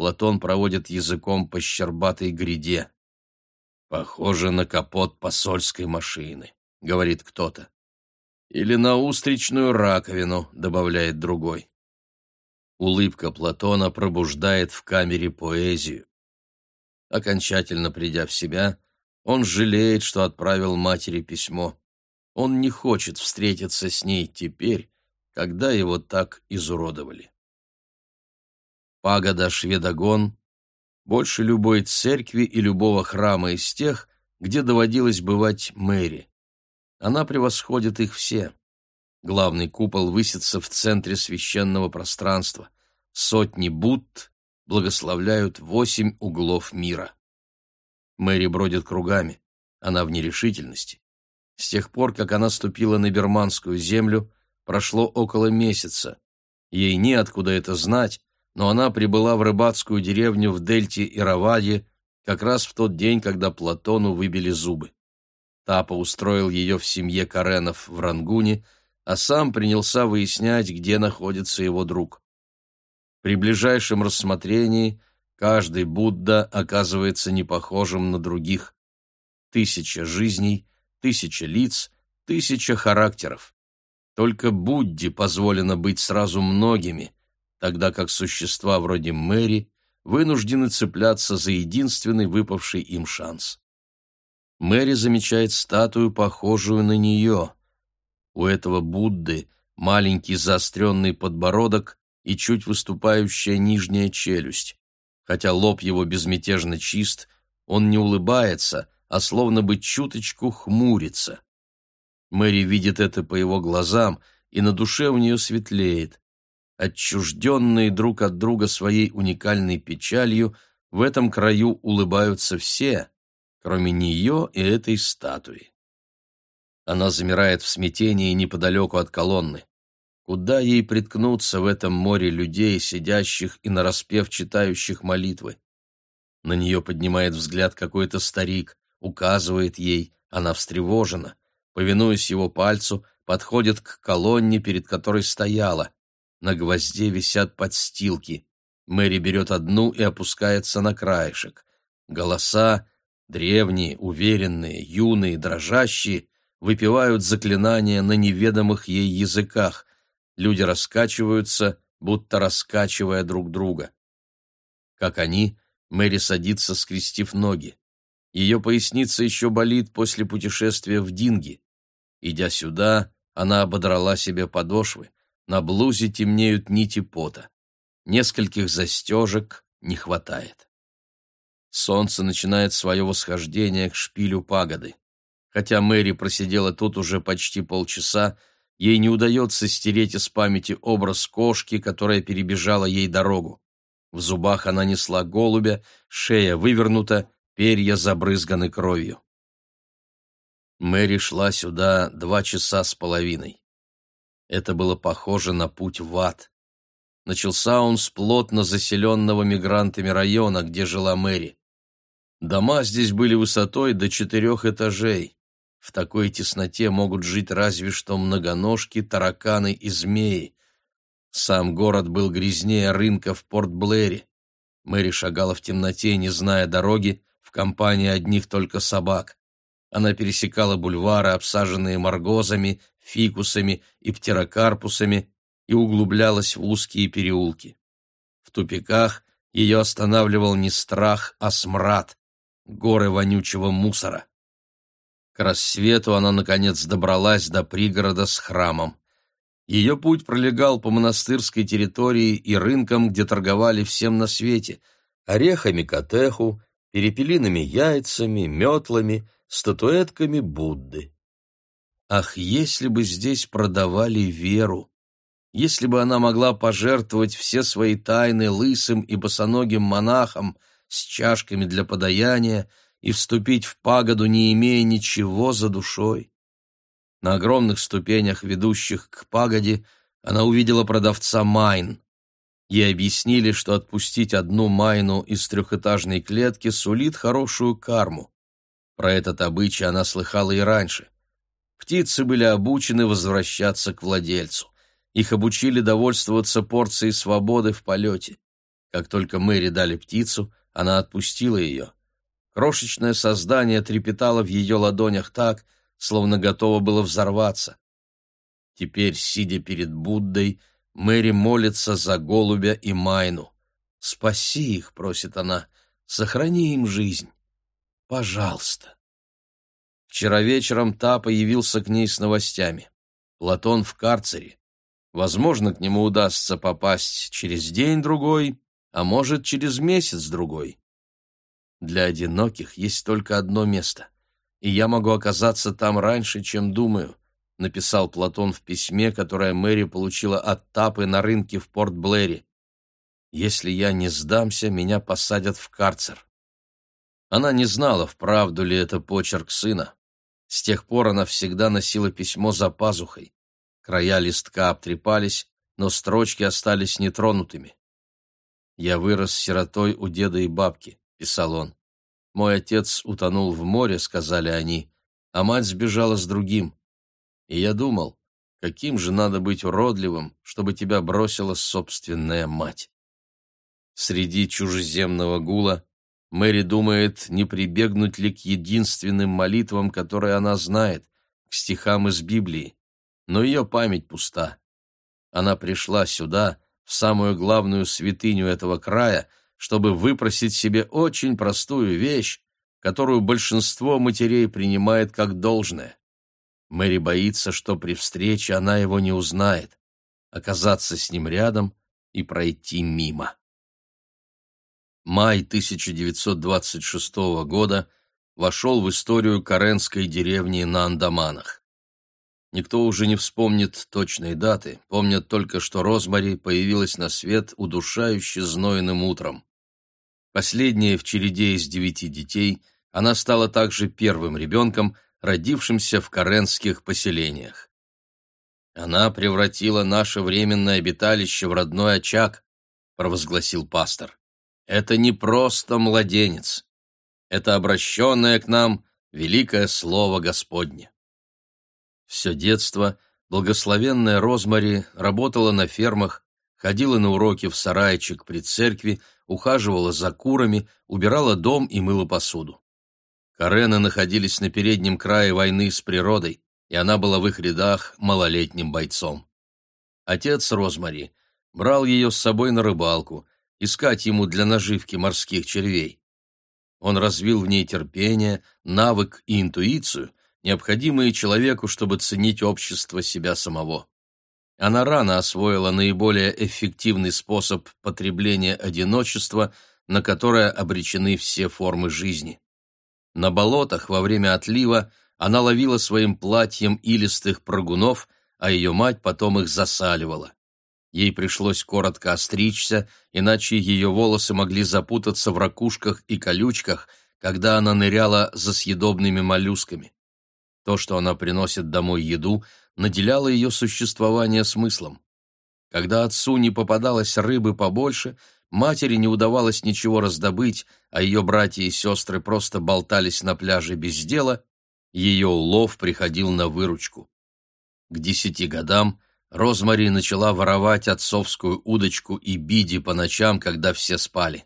Платон проводит языком по щербатой гряде. «Похоже на капот посольской машины», — говорит кто-то. Или на устричную раковину, добавляет другой. Улыбка Платона пробуждает в камере поэзию. Окончательно придя в себя, он жалеет, что отправил матери письмо. Он не хочет встретиться с ней теперь, когда его так изуродовали. Пагода Шведогон больше любой церкви и любого храма из тех, где доводилось бывать Мэри. Она превосходит их все. Главный купол высится в центре священного пространства. Сотни Будд благословляют восемь углов мира. Мэри бродит кругами. Она в нерешительности. С тех пор, как она ступила на берманскую землю, прошло около месяца. Ей неоткуда это знать, но она прибыла в рыбацкую деревню в дельте Ираваде как раз в тот день, когда Платону выбили зубы. Тапа устроил ее в семье Каренов в Рангуне, а сам принялся выяснять, где находится его друг. При ближайшем рассмотрении каждый Будда оказывается непохожим на других. Тысяча жизней, тысяча лиц, тысяча характеров. Только Будде позволено быть сразу многими, тогда как существа вроде Мэри вынуждены цепляться за единственный выпавший им шанс. Мэри замечает статую, похожую на нее. У этого Будды маленький заостренный подбородок и чуть выступающая нижняя челюсть. Хотя лоб его безмятежно чист, он не улыбается, а словно бы чуточку хмурится. Мэри видит это по его глазам, и на душе у нее светлеет. Отчужденные друг от друга своей уникальной печалью, в этом краю улыбаются все, кроме нее и этой статуи. Она замирает в смятении неподалеку от колонны. Куда ей приткнуться в этом море людей, сидящих и нараспев читающих молитвы? На нее поднимает взгляд какой-то старик, указывает ей, она встревожена. Повинуясь его пальцу, подходит к колонне, перед которой стояла. На гвозде висят подстилки. Мэри берет одну и опускается на краешек. Голоса, древние, уверенные, юные, дрожащие, выпивают заклинания на неведомых ей языках. Люди раскачиваются, будто раскачивая друг друга. Как они, Мэри садится, скрестив ноги. Ее поясница еще болит после путешествия в Динги. Идя сюда, она ободрала себе подошвы. На блузе темнеют нити пота. Нескольких застежек не хватает. Солнце начинает свое восхождение к шпилю пагоды. Хотя Мэри просидела тут уже почти полчаса, ей не удается стереть из памяти образ кошки, которая перебежала ей дорогу. В зубах она несла голубя, шея вывернута, перья забрызганы кровью. Мэри шла сюда два часа с половиной. Это было похоже на путь в ад. Начался он с плотно заселенного мигрантами района, где жила Мэри. Дома здесь были высотой до четырех этажей. В такой тесноте могут жить разве что многоножки, тараканы и змеи. Сам город был грязнее рынка в Порт-Блэре. Мэри шагала в темноте, не зная дороги, в компании одних только собак. Она пересекала бульвары, обсаженные маргозами, фикусами и птерокарпусами, и углублялась в узкие переулки. В тупиках ее останавливал не страх, а смрад, горы вонючего мусора. К рассвету она, наконец, добралась до пригорода с храмом. Ее путь пролегал по монастырской территории и рынкам, где торговали всем на свете — орехами катеху, перепелиными яйцами, метлами, статуэтками Будды. Ах, если бы здесь продавали веру! Если бы она могла пожертвовать все свои тайны лысым и босоногим монахам с чашками для подаяния и вступить в пагоду, не имея ничего за душой. На огромных ступенях, ведущих к пагоде, она увидела продавца Майн. Ей объяснили, что отпустить одну майну из трехэтажной клетки сулит хорошую карму. Про этот обычай она слыхала и раньше. Птицы были обучены возвращаться к владельцу. Их обучили довольствоваться порцией свободы в полете. Как только Мэри дали птицу, она отпустила ее. Крошечное создание трепетало в ее ладонях так, словно готово было взорваться. Теперь, сидя перед Буддой, Мэри молится за голубя и Майну. «Спаси их», — просит она, — «сохрани им жизнь. Пожалуйста». Вчера вечером Та появился к ней с новостями. Платон в карцере. Возможно, к нему удастся попасть через день-другой, а может, через месяц-другой. Для одиноких есть только одно место, и я могу оказаться там раньше, чем думаю написал Платон в письме, которое Мэри получила от Тапы на рынке в Порт-Блэре. «Если я не сдамся, меня посадят в карцер». Она не знала, вправду ли это почерк сына. С тех пор она всегда носила письмо за пазухой. Края листка обтрепались, но строчки остались нетронутыми. «Я вырос сиротой у деда и бабки», — писал он. «Мой отец утонул в море», — сказали они, а мать сбежала с другим. И я думал, каким же надо быть уродливым, чтобы тебя бросила собственная мать. Среди чужеземного гула Мэри думает, не прибегнуть ли к единственным молитвам, которые она знает, к стихам из Библии. Но ее память пуста. Она пришла сюда, в самую главную святыню этого края, чтобы выпросить себе очень простую вещь, которую большинство матерей принимает как должное. Мэри боится, что при встрече она его не узнает, оказаться с ним рядом и пройти мимо. Май 1926 года вошел в историю Каренской деревни на Андаманах. Никто уже не вспомнит точной даты, помнят только, что Розмари появилась на свет удушающе знойным утром. Последняя в череде из девяти детей, она стала также первым ребенком, родившимся в каренских поселениях. «Она превратила наше временное обиталище в родной очаг», — провозгласил пастор. «Это не просто младенец. Это обращенное к нам великое слово Господне». Все детство благословенная Розмари работала на фермах, ходила на уроки в сарайчик при церкви, ухаживала за курами, убирала дом и мыла посуду. Карены находились на переднем крае войны с природой, и она была в их рядах малолетним бойцом. Отец Розмари брал ее с собой на рыбалку, искать ему для наживки морских червей. Он развил в ней терпение, навык и интуицию, необходимые человеку, чтобы ценить общество себя самого. Она рано освоила наиболее эффективный способ потребления одиночества, на которое обречены все формы жизни. На болотах во время отлива она ловила своим платьем илистых прыгунов, а ее мать потом их засаливала. Ей пришлось коротко остричься, иначе ее волосы могли запутаться в ракушках и колючках, когда она ныряла за съедобными моллюсками. То, что она приносит домой еду, наделяло ее существование смыслом. Когда отцу не попадалось рыбы побольше, матери не удавалось ничего раздобыть, а ее братья и сестры просто болтались на пляже без дела, ее улов приходил на выручку. К десяти годам Розмари начала воровать отцовскую удочку и биди по ночам, когда все спали.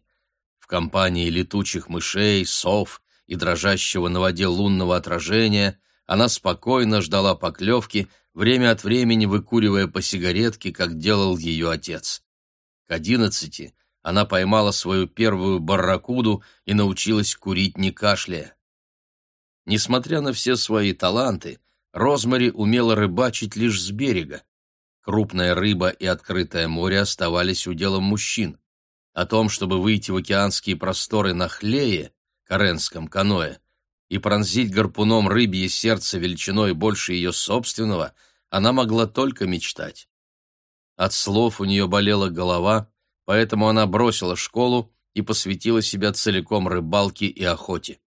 В компании летучих мышей, сов и дрожащего на воде лунного отражения она спокойно ждала поклевки, время от времени выкуривая по сигаретке, как делал ее отец. К одиннадцати она поймала свою первую барракуду и научилась курить не кашляя. Несмотря на все свои таланты, Розмари умела рыбачить лишь с берега. Крупная рыба и открытое море оставались уделом мужчин. О том, чтобы выйти в океанские просторы на хлее, каренском каное, и пронзить гарпуном рыбье сердце величиной больше ее собственного, она могла только мечтать. От слов у нее болела голова, поэтому она бросила школу и посвятила себя целиком рыбалке и охоте.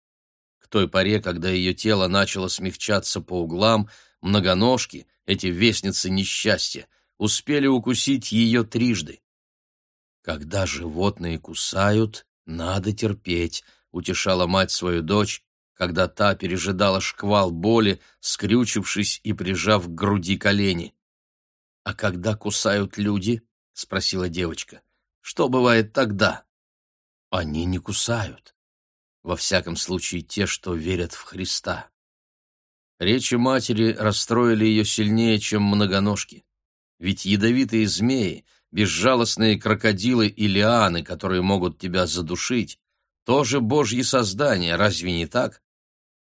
К той поре, когда ее тело начало смягчаться по углам, многоножки, эти вестницы несчастья, успели укусить ее трижды. «Когда животные кусают, надо терпеть», — утешала мать свою дочь, когда та пережидала шквал боли, скрючившись и прижав к груди колени. «А когда кусают люди?» — спросила девочка. «Что бывает тогда?» «Они не кусают. Во всяком случае, те, что верят в Христа». Речи матери расстроили ее сильнее, чем многоножки. Ведь ядовитые змеи, безжалостные крокодилы и лианы, которые могут тебя задушить, тоже божьи создания, разве не так?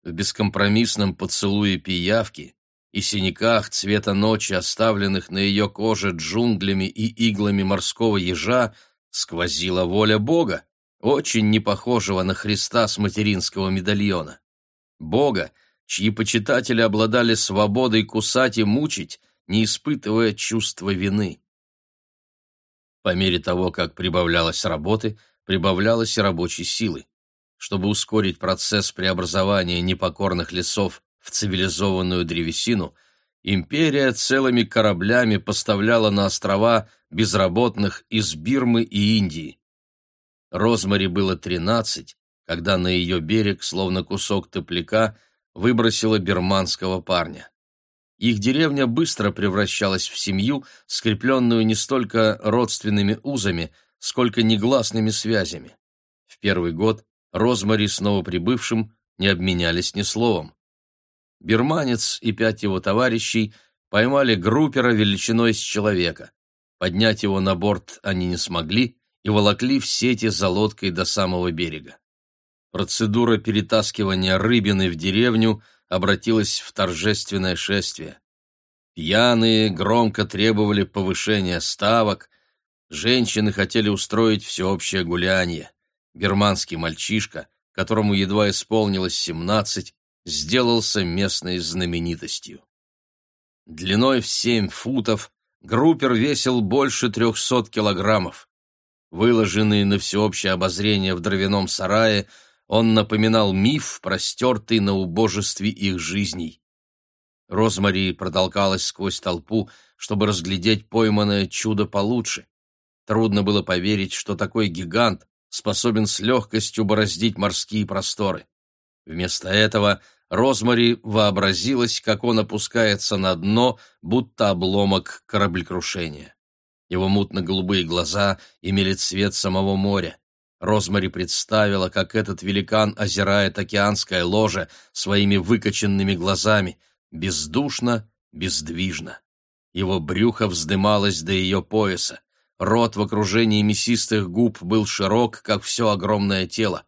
в бескомпромиссном поцелуе пиявки и синяках цвета ночи, оставленных на ее коже джунглями и иглами морского ежа, сквозила воля Бога, очень не похожего на Христа с материнского медальона. Бога, чьи почитатели обладали свободой кусать и мучить, не испытывая чувства вины. По мере того, как прибавлялось работы, прибавлялось и рабочей силы чтобы ускорить процесс преобразования непокорных лесов в цивилизованную древесину, империя целыми кораблями поставляла на острова безработных из Бирмы и Индии. Розмари было тринадцать, когда на ее берег, словно кусок топляка, выбросила бирманского парня. Их деревня быстро превращалась в семью, скрепленную не столько родственными узами, сколько негласными связями. В первый год Розмари с новоприбывшим не обменялись ни словом. Бирманец и пять его товарищей поймали группера величиной с человека. Поднять его на борт они не смогли, и волокли в сети за лодкой до самого берега. Процедура перетаскивания рыбины в деревню обратилась в торжественное шествие. Пьяные громко требовали повышения ставок, женщины хотели устроить всеобщее гуляние. Германский мальчишка, которому едва исполнилось семнадцать, сделался местной знаменитостью. Длиной в семь футов группер весил больше трехсот килограммов. Выложенный на всеобщее обозрение в дровяном сарае, он напоминал миф, простертый на убожестве их жизней. Розмари протолкалась сквозь толпу, чтобы разглядеть пойманное чудо получше. Трудно было поверить, что такой гигант способен с легкостью бороздить морские просторы. Вместо этого Розмари вообразилась, как он опускается на дно, будто обломок кораблекрушения. Его мутно-голубые глаза имели цвет самого моря. Розмари представила, как этот великан озирает океанское ложе своими выкоченными глазами, бездушно, бездвижно. Его брюхо вздымалось до ее пояса. Рот в окружении мясистых губ был широк, как все огромное тело.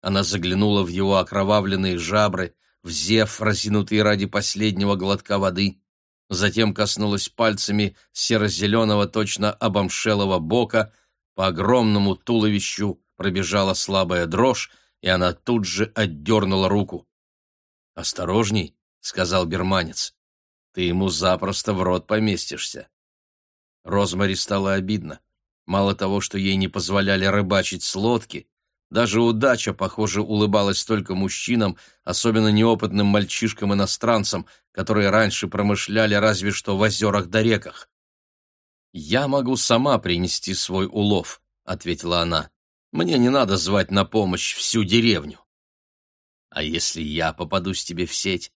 Она заглянула в его окровавленные жабры, в зев, ради последнего глотка воды. Затем коснулась пальцами серо-зеленого, точно обомшелого бока, по огромному туловищу пробежала слабая дрожь, и она тут же отдернула руку. «Осторожней», — сказал берманец, — «ты ему запросто в рот поместишься». Розмари стало обидно. Мало того, что ей не позволяли рыбачить с лодки, даже удача, похоже, улыбалась только мужчинам, особенно неопытным мальчишкам-иностранцам, которые раньше промышляли разве что в озерах да реках. «Я могу сама принести свой улов», — ответила она. Мне не надо звать на помощь всю деревню. — А если я попадусь тебе в сеть,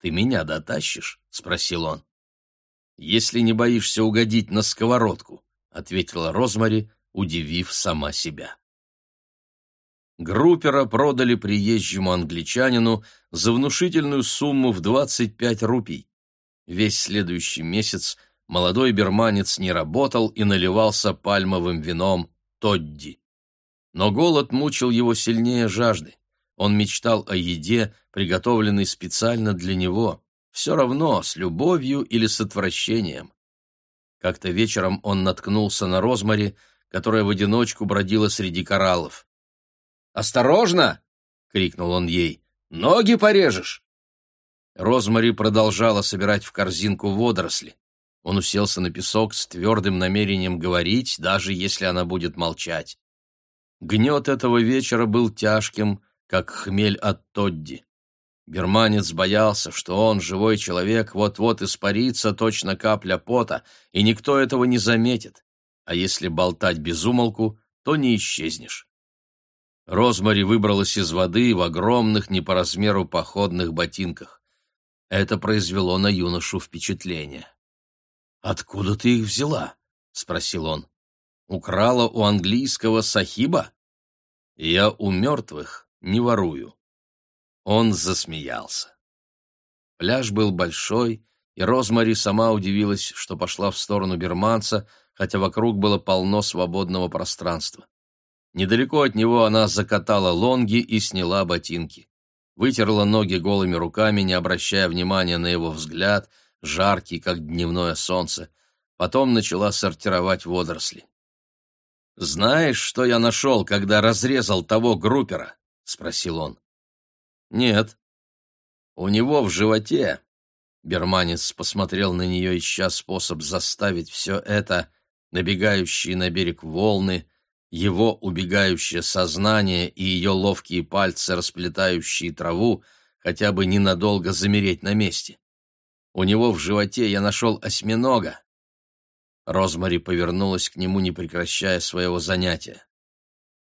ты меня дотащишь? — спросил он. — Если не боишься угодить на сковородку, — ответила Розмари, удивив сама себя. Группера продали приезжему англичанину за внушительную сумму в 25 рупий. Весь следующий месяц молодой берманец не работал и наливался пальмовым вином Тодди. Но голод мучил его сильнее жажды. Он мечтал о еде, приготовленной специально для него, все равно, с любовью или с отвращением. Как-то вечером он наткнулся на Розмари, которая в одиночку бродила среди кораллов. «Осторожно!» — крикнул он ей. «Ноги порежешь!» Розмари продолжала собирать в корзинку водоросли. Он уселся на песок с твердым намерением говорить, даже если она будет молчать. Гнет этого вечера был тяжким, как хмель от Тодди. Берманец боялся, что он, живой человек, вот-вот испарится точно капля пота, и никто этого не заметит. А если болтать без умолку, то не исчезнешь. Розмари выбралась из воды в огромных, не по размеру походных ботинках. Это произвело на юношу впечатление. «Откуда ты их взяла?» — спросил он. Украла у английского сахиба? Я у мертвых не ворую. Он засмеялся. Пляж был большой, и Розмари сама удивилась, что пошла в сторону берманца, хотя вокруг было полно свободного пространства. Недалеко от него она закатала лонги и сняла ботинки. Вытерла ноги голыми руками, не обращая внимания на его взгляд, жаркий, как дневное солнце. Потом начала сортировать водоросли. «Знаешь, что я нашел, когда разрезал того группера?» — спросил он. «Нет». «У него в животе...» Берманец посмотрел на нее, ища способ заставить все это, набегающие на берег волны, его убегающее сознание и ее ловкие пальцы, расплетающие траву, хотя бы ненадолго замереть на месте. У него в животе я нашел осьминога, Розмари повернулась к нему, не прекращая своего занятия.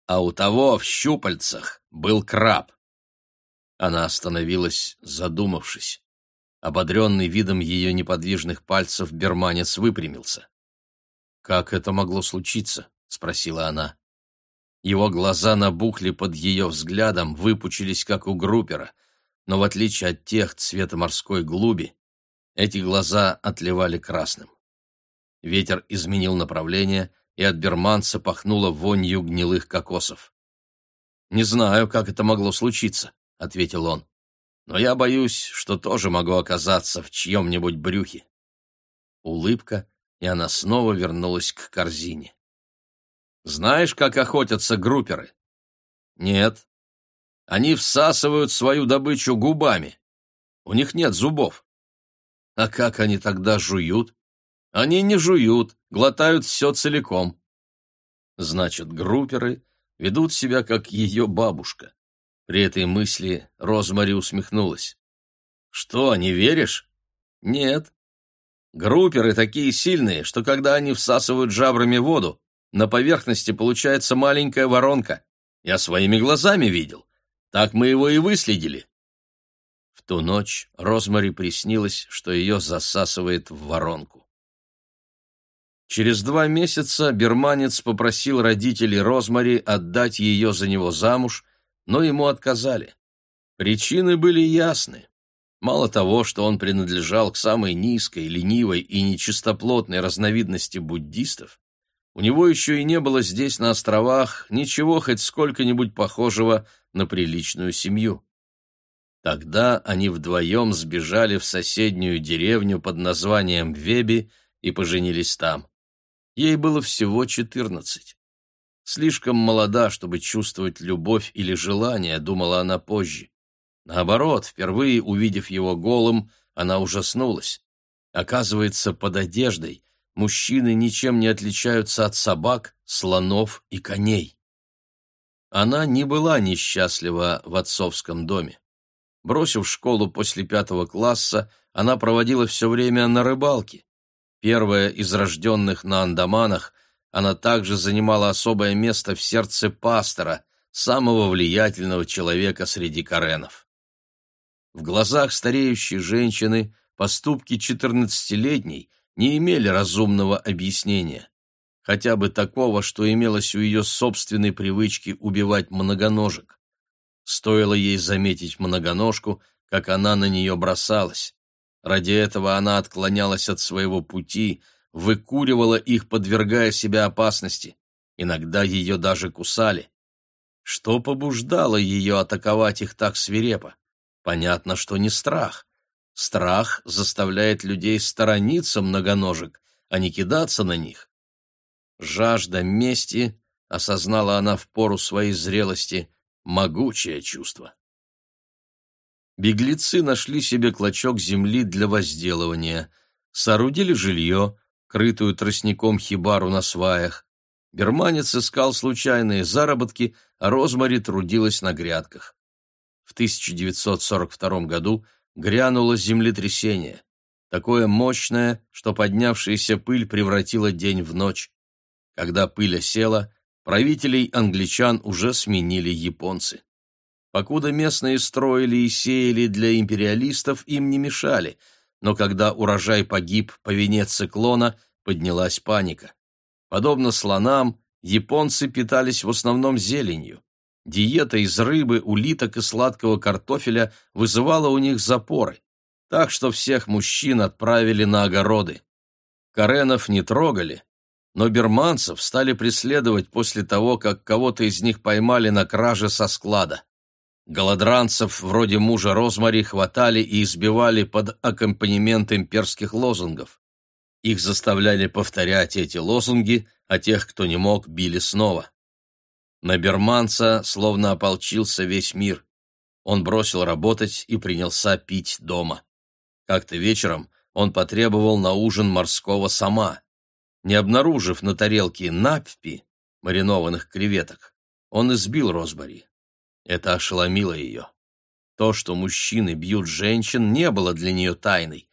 А у того в щупальцах был краб. Она остановилась, задумавшись. Ободренный видом ее неподвижных пальцев, берманец выпрямился. «Как это могло случиться?» — спросила она. Его глаза набухли под ее взглядом, выпучились, как у группера, но в отличие от тех цвета морской глуби, эти глаза отливали красным. Ветер изменил направление, и от берманца пахнуло вонью гнилых кокосов. «Не знаю, как это могло случиться», — ответил он. «Но я боюсь, что тоже могу оказаться в чьем-нибудь брюхе». Улыбка, и она снова вернулась к корзине. «Знаешь, как охотятся групперы?» «Нет. Они всасывают свою добычу губами. У них нет зубов. А как они тогда жуют? Они не жуют, глотают все целиком. Значит, групперы ведут себя как ее бабушка. При этой мысли Розмари усмехнулась. Что, не веришь? Нет. Групперы такие сильные, что когда они всасывают жабрами воду, на поверхности получается маленькая воронка. Я своими глазами видел. Так мы его и выследили. В ту ночь Розмари приснилось, что ее засасывает в воронку. Через два месяца берманец попросил родителей Розмари отдать ее за него замуж, но ему отказали. Причины были ясны. Мало того, что он принадлежал к самой низкой, ленивой и нечистоплотной разновидности буддистов, у него еще и не было здесь, на островах, ничего хоть сколько-нибудь похожего на приличную семью. Тогда они вдвоем сбежали в соседнюю деревню под названием Веби и поженились там. Ей было всего четырнадцать. Слишком молода, чтобы чувствовать любовь или желание, думала она позже. Наоборот, впервые увидев его голым, она ужаснулась. Оказывается, под одеждой мужчины ничем не отличаются от собак, слонов и коней. Она не была несчастлива в отцовском доме. Бросив школу после пятого класса, она проводила все время на рыбалке. Первая из рожденных на Андаманах, она также занимала особое место в сердце пастора, самого влиятельного человека среди каренов. В глазах стареющей женщины поступки четырнадцатилетней не имели разумного объяснения, хотя бы такого, что имелось у ее собственной привычки убивать многоножек. Стоило ей заметить многоножку, как она на нее бросалась. Ради этого она отклонялась от своего пути, выкуривала их, подвергая себя опасности. Иногда ее даже кусали. Что побуждало ее атаковать их так свирепо? Понятно, что не страх. Страх заставляет людей сторониться многоножек, а не кидаться на них. Жажда мести, осознала она в пору своей зрелости, могучее чувство. Беглецы нашли себе клочок земли для возделывания, соорудили жилье, крытую тростником хибару на сваях. Берманец искал случайные заработки, а Розмари трудилась на грядках. В 1942 году грянуло землетрясение, такое мощное, что поднявшаяся пыль превратила день в ночь. Когда пыль осела, Правителей англичан уже сменили японцы. Покуда местные строили и сеяли для империалистов, им не мешали, но когда урожай погиб по вине циклона, поднялась паника. Подобно слонам, японцы питались в основном зеленью. Диета из рыбы, улиток и сладкого картофеля вызывала у них запоры, так что всех мужчин отправили на огороды. Каренов не трогали, но берманцев стали преследовать после того, как кого-то из них поймали на краже со склада. Голодранцев вроде мужа Розмари хватали и избивали под аккомпанемент имперских лозунгов. Их заставляли повторять эти лозунги, а тех, кто не мог, били снова. На берманца словно ополчился весь мир. Он бросил работать и принялся пить дома. Как-то вечером он потребовал на ужин морского сама. Не обнаружив на тарелке наппи, маринованных креветок, он избил Росбари. Это ошеломило ее. То, что мужчины бьют женщин, не было для нее тайной.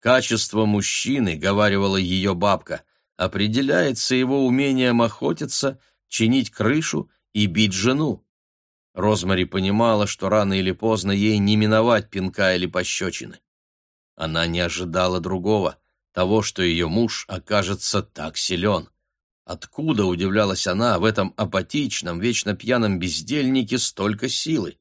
Качество мужчины, говаривала ее бабка, определяется его умением охотиться, чинить крышу и бить жену. Розмари понимала, что рано или поздно ей не миновать пинка или пощечины. Она не ожидала другого того, что ее муж окажется так силен. Откуда, удивлялась она, в этом апатичном, вечно пьяном бездельнике столько силы?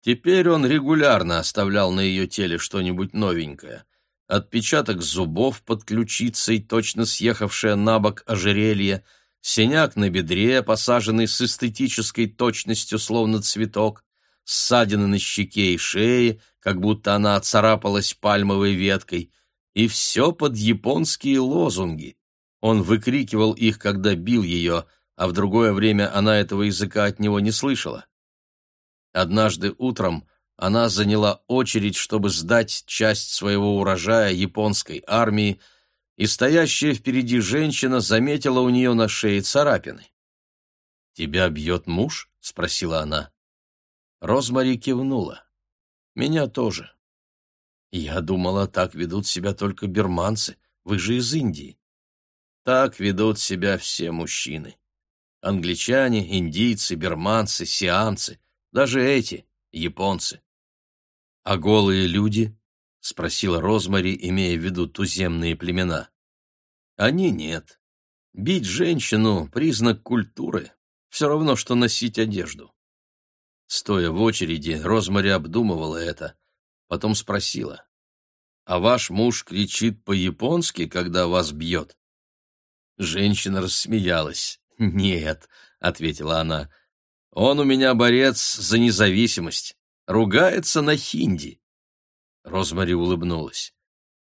Теперь он регулярно оставлял на ее теле что-нибудь новенькое. отпечаток зубов под ключицей, точно съехавшее на бок ожерелье, синяк на бедре, посаженный с эстетической точностью, словно цветок, ссадины на щеке и шее, как будто она царапалась пальмовой веткой, и все под японские лозунги. Он выкрикивал их, когда бил ее, а в другое время она этого языка от него не слышала. Однажды утром она заняла очередь, чтобы сдать часть своего урожая японской армии, и стоящая впереди женщина заметила у нее на шее царапины. «Тебя бьет муж?» — спросила она. Розмари кивнула. «Меня тоже». «Я думала, так ведут себя только берманцы. Вы же из Индии». «Так ведут себя все мужчины. Англичане, индийцы, берманцы, сиамцы, даже эти, японцы. «А голые люди?» — спросила Розмари, имея в виду туземные племена. «Они нет. Бить женщину — признак культуры. Все равно, что носить одежду». Стоя в очереди, Розмари обдумывала это, потом спросила. «А ваш муж кричит по-японски, когда вас бьет?» Женщина рассмеялась. «Нет», — ответила она, — «он у меня борец за независимость ругается на хинди. Розмари улыбнулась.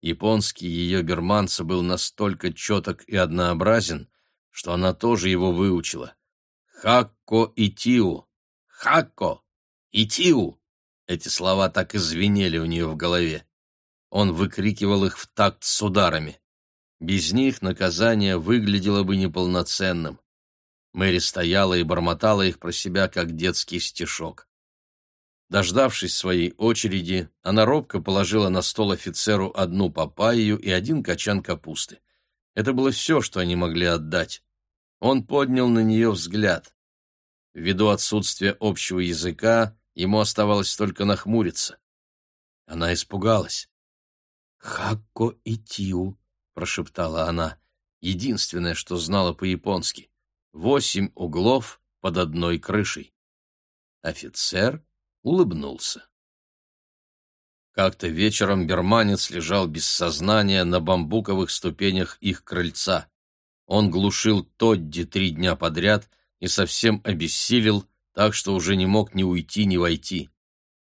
Японский ее берманца был настолько четок и однообразен, что она тоже его выучила. «Хакко и Тиу! Хакко и Тиу!» Эти слова так и звенели у нее в голове. Он выкрикивал их в такт с ударами. Без них наказание выглядело бы неполноценным. Мэри стояла и бормотала их про себя, как детский стишок. Дождавшись своей очереди, она робко положила на стол офицеру одну папайю и один качан капусты. Это было все, что они могли отдать. Он поднял на нее взгляд. Ввиду отсутствия общего языка, ему оставалось только нахмуриться. Она испугалась. «Хакко и Тиу», — прошептала она, единственное, что знала по-японски. «Восемь углов под одной крышей». Офицер улыбнулся. Как-то вечером берманец лежал без сознания на бамбуковых ступенях их крыльца. Он глушил Тодди три дня подряд и совсем обессилел, так что уже не мог ни уйти, ни войти.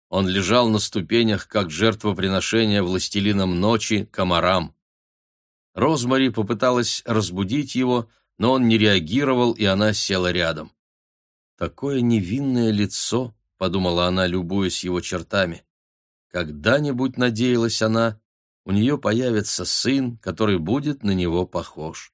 Он лежал на ступенях, как жертвоприношение властелинам ночи, комарам. Розмари попыталась разбудить его, но он не реагировал, и она села рядом. Такое невинное лицо, — подумала она, любуясь его чертами. Когда-нибудь, надеялась она, у нее появится сын, который будет на него похож.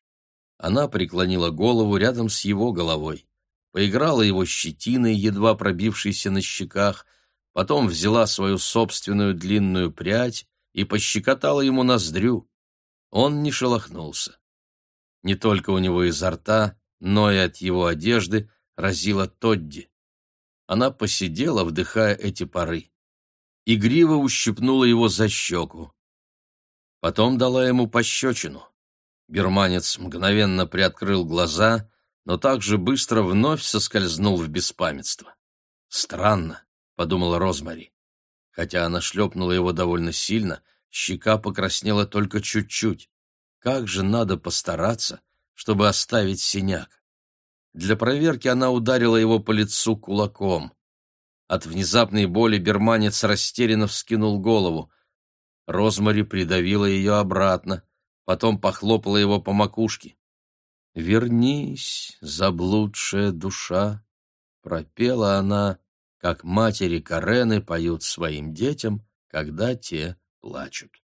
Она преклонила голову рядом с его головой, поиграла его щетиной, едва пробившейся на щеках, потом взяла свою собственную длинную прядь и пощекотала ему ноздрю. Он не шелохнулся. Не только у него изо рта, но и от его одежды разила Тодди. Она посидела, вдыхая эти пары. Игриво ущипнула его за щеку. Потом дала ему пощечину. Германец мгновенно приоткрыл глаза, но также быстро вновь соскользнул в беспамятство. «Странно», — подумала Розмари. Хотя она шлепнула его довольно сильно, щека покраснела только чуть-чуть. Как же надо постараться, чтобы оставить синяк. Для проверки она ударила его по лицу кулаком. От внезапной боли берманец растерянно вскинул голову. Розмари придавила ее обратно, потом похлопала его по макушке. «Вернись, заблудшая душа!» — пропела она, как матери Карены поют своим детям, когда те плачут.